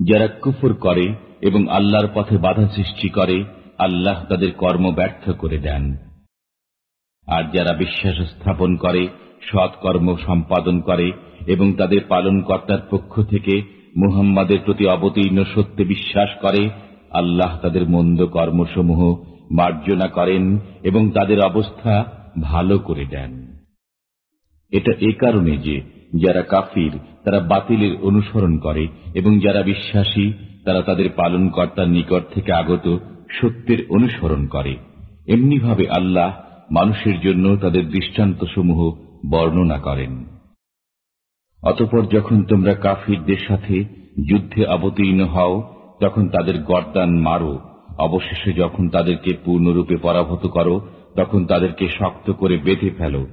যারা কুফর করে এবং আল্লাহর পথে বাধা সৃষ্টি করে, আল্লাহ তাদের কর্ম ব্যর্থ করে দেন। আর যারা বিশ্বাস স্থাপন করে সৎকর্ম সম্পাদন করে এবং তাদের পালনকর্তার পক্ষ থেকে মুহাম্মাদের প্রতি অবতীর্ণ সত্যে বিশ্বাস করে, আল্লাহ তাদের মন্দ কর্মসমূহ মার্জনা করেন এবং তাদের অবস্থা ভালো করে দেন। এটা এ কারণে যে যারা কাফির, তারা বাতিলের অনুসরণ করে এবং যারা বিশ্বাসী, তারা তাদের পালনকর্তার নিকট থেকে আগত সত্যের অনুসরণ করে। এমনিভাবে আল্লাহ মানুষের জন্য তাদের দৃষ্টান্তসমূহ বর্ণনা করেন। অতপর যখন তোমরা কাফিরদের সাথে যুদ্ধে অবতীর্ণ হও, তখন তাদের গর্দান মারো। অবশেষে যখন তাদেরকে পূর্ণরূপে পরাভূত করো, তখন তাদেরকে শক্ত করে বেঁধে ফেলো।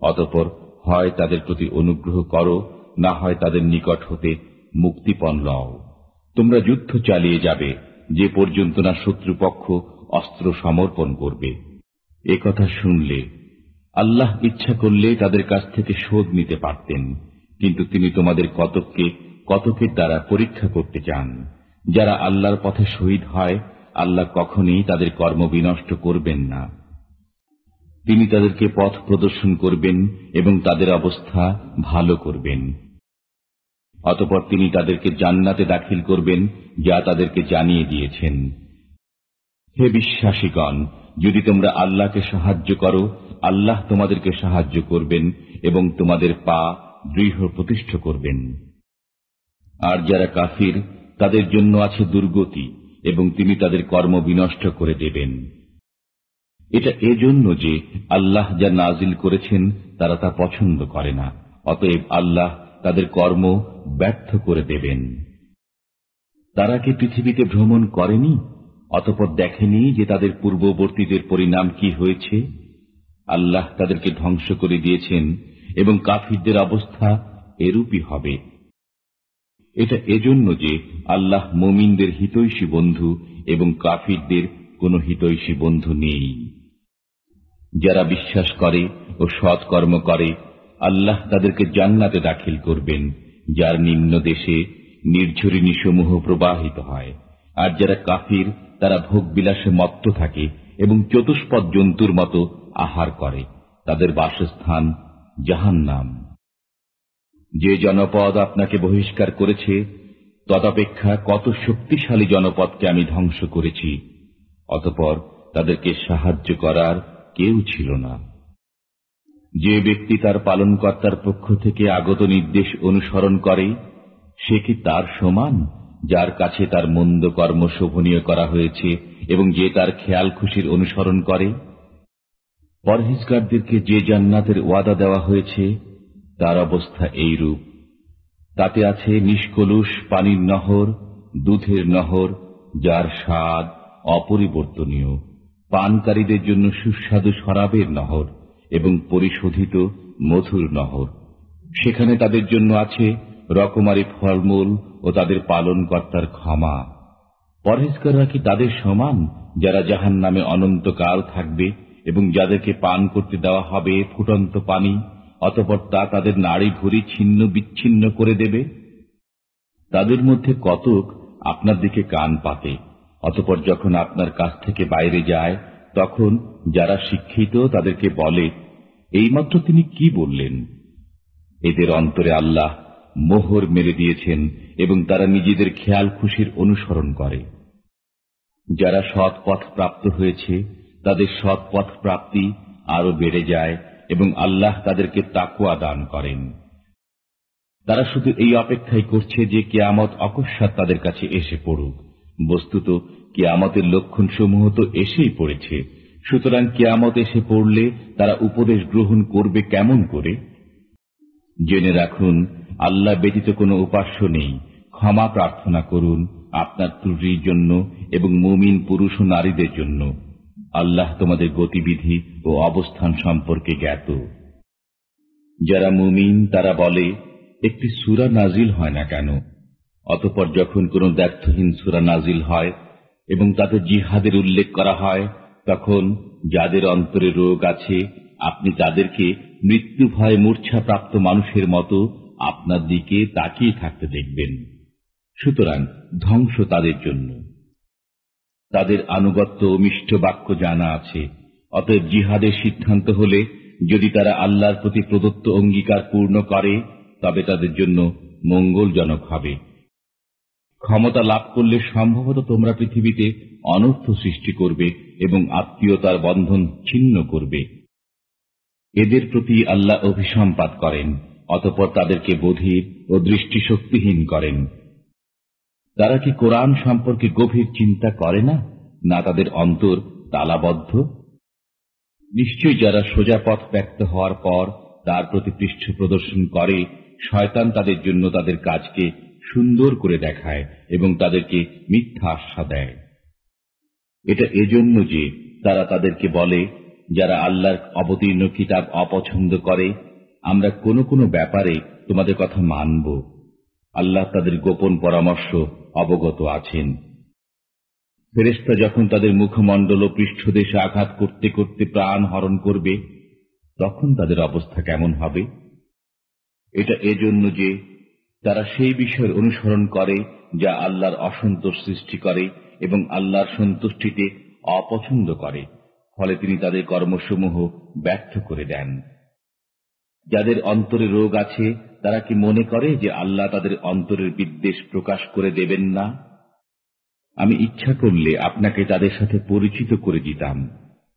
অতপর হয় তাদের প্রতি অনুগ্রহ করো, না হয় তাদের নিকট হতে মুক্তিপণ লও। তোমরা যুদ্ধ চালিয়ে যাবে, যে পর্যন্ত না শত্রুপক্ষ অস্ত্র সমর্পণ করবে। এ কথা শুনলে, আল্লাহ ইচ্ছা করলে তাদের কাছ থেকে শোধ নিতে পারতেন, কিন্তু তিনি তোমাদের কতককে কতকের দ্বারা পরীক্ষা করতে চান? যারা আল্লাহর পথে শহীদ হয়, আল্লাহ কখনই তাদের কর্ম বিনষ্ট করবেন না। তিনি তাদেরকে পথ প্রদর্শন করবেন এবং তাদের অবস্থা ভালো করবেন। অতপর তিনি তাদেরকে জান্নাতে দাখিল করবেন, যা তাদেরকে জানিয়ে দিয়েছেন। হে বিশ্বাসীগণ, যদি তোমরা আল্লাহকে সাহায্য করো, আল্লাহ তোমাদেরকে সাহায্য করবেন এবং তোমাদের পা দৃঢ় প্রতিষ্ঠ করবেন। আর যারা কাফির, তাদের জন্য আছে দুর্গতি এবং তিনি তাদের কর্ম বিনষ্ট করে দেবেন। এটা এজন্য যে আল্লাহ যা নাজিল করেছেন, তারা তা পছন্দ করে না। অতএব আল্লাহ তাদের কর্ম ব্যর্থ করে দেবেন। তারা কি পৃথিবীতে ভ্রমণ করেনি? অতপর দেখেনি যে তাদের পূর্ববর্তীদের পরিণাম কি হয়েছে? আল্লাহ তাদেরকে ধ্বংস করে দিয়েছেন এবং কাফিরদের অবস্থা এরূপই হবে। এটা এজন্য যে আল্লাহ মোমিনদের হিতৈষী বন্ধু এবং কাফিরদের কোন হিতৈষী বন্ধু নেই। যারা বিশ্বাস করে ও সৎকর্ম করে, আল্লাহ তাদেরকে জান্নাতে দাখিল করবেন, যার নিম্ন দেশে নির্ঝরিণী সমূহ প্রবাহিত হয়। আর যারা কাফির, তারা ভোগ বিলাসে মত্ত থাকে এবং চতুষ্পদ জন্তুর মতো আহার করে। তাদের বাসস্থান জাহান নাম যে জনপদ আপনাকে বহিষ্কার করেছে, তদপেক্ষা কত শক্তিশালী জনপদকে আমি ধ্বংস করেছি অতপর তাদেরকে সাহায্য করার কেউ ছিল না। যে ব্যক্তি তার পালনকর্তার পক্ষ থেকে আগত নির্দেশ অনুসরণ করে, সে কি তার সমান, যার কাছে তার মন্দ কর্ম শোভনীয় করা হয়েছে এবং যে তার খেয়াল খুশির অনুসরণ করে? পরহিজগারদেরকে যে জান্নাতের ওয়াদা দেওয়া হয়েছে, তার অবস্থা এইরূপ। তাতে আছে নিষ্কলুষ পানির নহর, দুধের নহর, যার স্বাদ অপরিবর্তনীয়। পানকারীদের জন্য সুস্বাদু শরাবের নহর এবং পরিশোধিত মধুর নহর। সেখানে তাদের জন্য আছে রকমারি ফলমূল ও তাদের পালনকর্তার ক্ষমা। পরহেজকাররা কি তাদের সমান, যারা জাহান নামে অনন্তকাল থাকবে এবং যাদেরকে পান করতে দেওয়া হবে ফুটন্ত পানি, অতপর তা তাদের নাড়ি ঘুরি ছিন্ন বিচ্ছিন্ন করে দেবে? তাদের মধ্যে কতক আপনার দিকে কান পাতে। অতপর যখন আপনার কাছ থেকে বাইরে যায়, তখন যারা শিক্ষিত তাদেরকে বলে, এইমাত্র তিনি কি বললেন? এদের অন্তরে আল্লাহ মোহর মেরে দিয়েছেন এবং তারা নিজেদের খেয়াল খুশির অনুসরণ করে। যারা সৎ পথ প্রাপ্ত হয়েছে, তাদের সৎ পথ প্রাপ্তি আরও বেড়ে যায় এবং আল্লাহ তাদেরকে তাকুয়া দান করেন। তারা শুধু এই অপেক্ষাই করছে যে কেয়ামত অকস্মাৎ তাদের কাছে এসে পড়ুক। বস্তুত কেয়ামতের লক্ষণসমূহ তো এসেই পড়েছে। সুতরাং কেয়ামত এসে পড়লে তারা উপদেশ গ্রহণ করবে কেমন করে? জেনে রাখুন, আল্লাহ ব্যতীত কোনো উপাস্য নেই। ক্ষমা প্রার্থনা করুন আপনার ত্রুটির জন্য এবং মুমিন পুরুষ ও নারীদের জন্য। আল্লাহ তোমাদের গতিবিধি ও অবস্থান সম্পর্কে জ্ঞাত। যারা মুমিন, তারা বলে, একটি সুরা নাজিল হয় না কেন? অতপর যখন কোন দ্ব্যর্থহীন সুরা নাজিল হয় এবং তাতে জিহাদের উল্লেখ করা হয়, তখন যাদের অন্তরে রোগ আছে, আপনি তাদেরকে মৃত্যু ভয় মূর্ছাপ্রাপ্ত মানুষের মতো আপনার দিকে তাকিয়ে থাকতে দেখবেন। সুতরাং ধ্বংস তাদের জন্য। তাদের আনুগত্য মিষ্ট বাক্য জানা আছে। অতএব জিহাদের সিদ্ধান্ত হলে যদি তারা আল্লাহর প্রতি প্রদত্ত অঙ্গীকার পূর্ণ করে, তবে তাদের জন্য মঙ্গলজনক হবে। ক্ষমতা লাভ করলে সম্ভবত তোমরা পৃথিবীতে অনর্থ সৃষ্টি করবে এবং আত্মীয়তার বন্ধন ছিন্ন করবে। এদের প্রতি আল্লাহ অভিসম্পাত করেন, অতপর তাদেরকে বধির ও দৃষ্টিশক্তিহীন করেন। তারা কি কোরআন সম্পর্কে গভীর চিন্তা করে না? না তাদের অন্তর তালাবদ্ধ? নিশ্চয়ই যারা সোজা পথ ব্যক্ত হওয়ার পর তার প্রতি পৃষ্ঠ প্রদর্শন করে, শয়তান তাদের জন্য তাদের কাজকে সুন্দর করে দেখায় এবং তাদেরকে মিথ্যা আশ্বা দেয়। এটা এজন্য যে তারা তাদেরকে বলে, যারা আল্লাহর অবতীর্ণ কিতাব অপছন্দ করে, আমরা কোনো কোনো ব্যাপারে তোমাদের কথা মানব। আল্লাহ তাদের গোপন পরামর্শ অবগত আছেন। ফেরেস্তা যখন তাদের মুখমণ্ডল ও পৃষ্ঠদেশে আঘাত করতে করতে প্রাণ হরণ করবে, তখন তাদের অবস্থা কেমন হবে? এটা এজন্য যে তারা সেই বিষয়ের অনুসরণ করে যা আল্লাহর অসন্তোষ সৃষ্টি করে এবং আল্লাহর সন্তুষ্টিতে অপছন্দ করে, ফলে তিনি তাদের কর্মসমূহ ব্যর্থ করে দেন। যাদের অন্তরে রোগ আছে, তারা কি মনে করে যে আল্লাহ তাদের অন্তরের বিদ্বেষ প্রকাশ করে দেবেন না? আমি ইচ্ছা করলে আপনাকে তাদের সাথে পরিচিত করে দিতাম।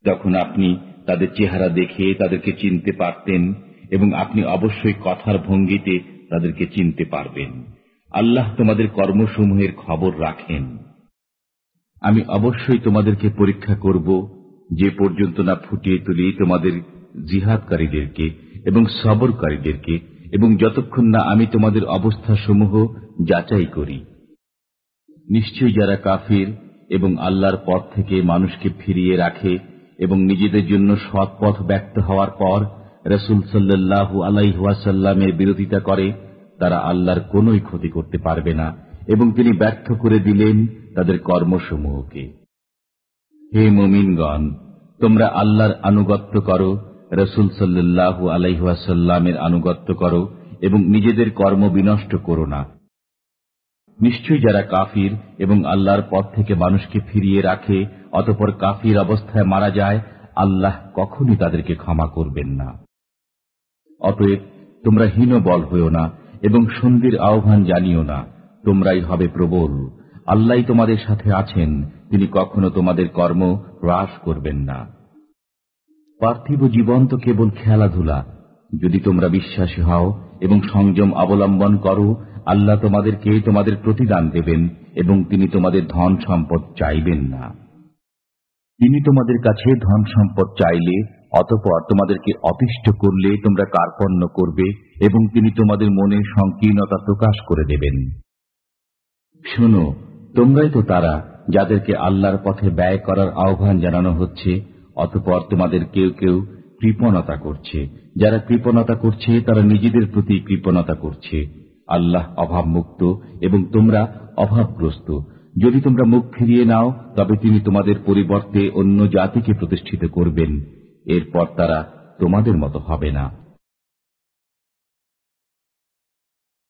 তখন আপনি তাদের চেহারা দেখে তাদেরকে চিনতে পারতেন এবং আপনি অবশ্যই কথার ভঙ্গিতে তাদেরকে চিনতে পারবেন। আল্লাহ তোমাদের কর্মসমূহের খবর রাখেন। আমি অবশ্যই তোমাদেরকে পরীক্ষা করব যে পর্যন্ত না ফুটিয়ে তুলি তোমাদের জিহাদকারীদেরকে এবং সবরকারীদেরকে এবং যতক্ষণ না আমি তোমাদের অবস্থাসমূহ যাচাই করি। নিশ্চয়ই যারা কাফির এবং আল্লাহর পথ থেকে মানুষকে ফিরিয়ে রাখে এবং নিজেদের জন্য সৎ পথ ব্যক্ত হওয়ার পর রসুল সাল্লাহ আলাইহাসাল্লামের বিরোধিতা করে, তারা আল্লাহর কোনই ক্ষতি করতে পারবে না এবং তিনি ব্যর্থ করে দিলেন তাদের কর্মসমূহকে। হে মোমিনগণ, তোমরা আল্লাহর আনুগত্য করো, রসুল সাল্লাহ আলাইহাসাল্লামের আনুগত্য করো এবং নিজেদের কর্ম বিনষ্ট করো না। নিশ্চয়ই যারা কাফির এবং আল্লাহর পথ থেকে মানুষকে ফিরিয়ে রাখে, অতপর কাফির অবস্থায় মারা যায়, আল্লাহ কখনই তাদেরকে ক্ষমা করবেন না। অতএব তোমরা হীন বল হইও না এবং সন্ধির আহ্বান জানিও না। তোমরাই হবে প্রবল। আল্লাহ তোমাদের সাথে আছেন, তিনি কখনো তোমাদের কর্ম হ্রাস করবেন না। পার্থিব জীবন তো কেবল খেলাধুলা। যদি তোমরা বিশ্বাসী হও এবং সংযম অবলম্বন করো, আল্লাহ তোমাদেরকে তোমাদের প্রতিদান দেবেন এবং তিনি তোমাদের ধন সম্পদ চাইবেন না। তিনি তোমাদের কাছে ধন সম্পদ চাইলে অতপর তোমাদেরকে অতিষ্ঠ করলে তোমরা কার্পণ্য করবে এবং তিনি তোমাদের মনে সংকীর্ণতা প্রকাশ করে দেবেন। শোনো, তোমরাই তো তারা যাদেরকে আল্লাহর পথে ব্যয় করার আহ্বান জানানো হচ্ছে, অতপর তোমাদের কেউ কেউ কৃপণতা করছে। যারা কৃপণতা করছে, তারা নিজেদের প্রতি কৃপণতা করছে। আল্লাহ অভাবমুক্ত এবং তোমরা অভাবগ্রস্ত। যদি তোমরা মুখ ফিরিয়ে নাও, তবে তিনি তোমাদের পরিবর্তে অন্য জাতিকে প্রতিষ্ঠিত করবেন। এরপর তারা তোমাদের মতো হবে না।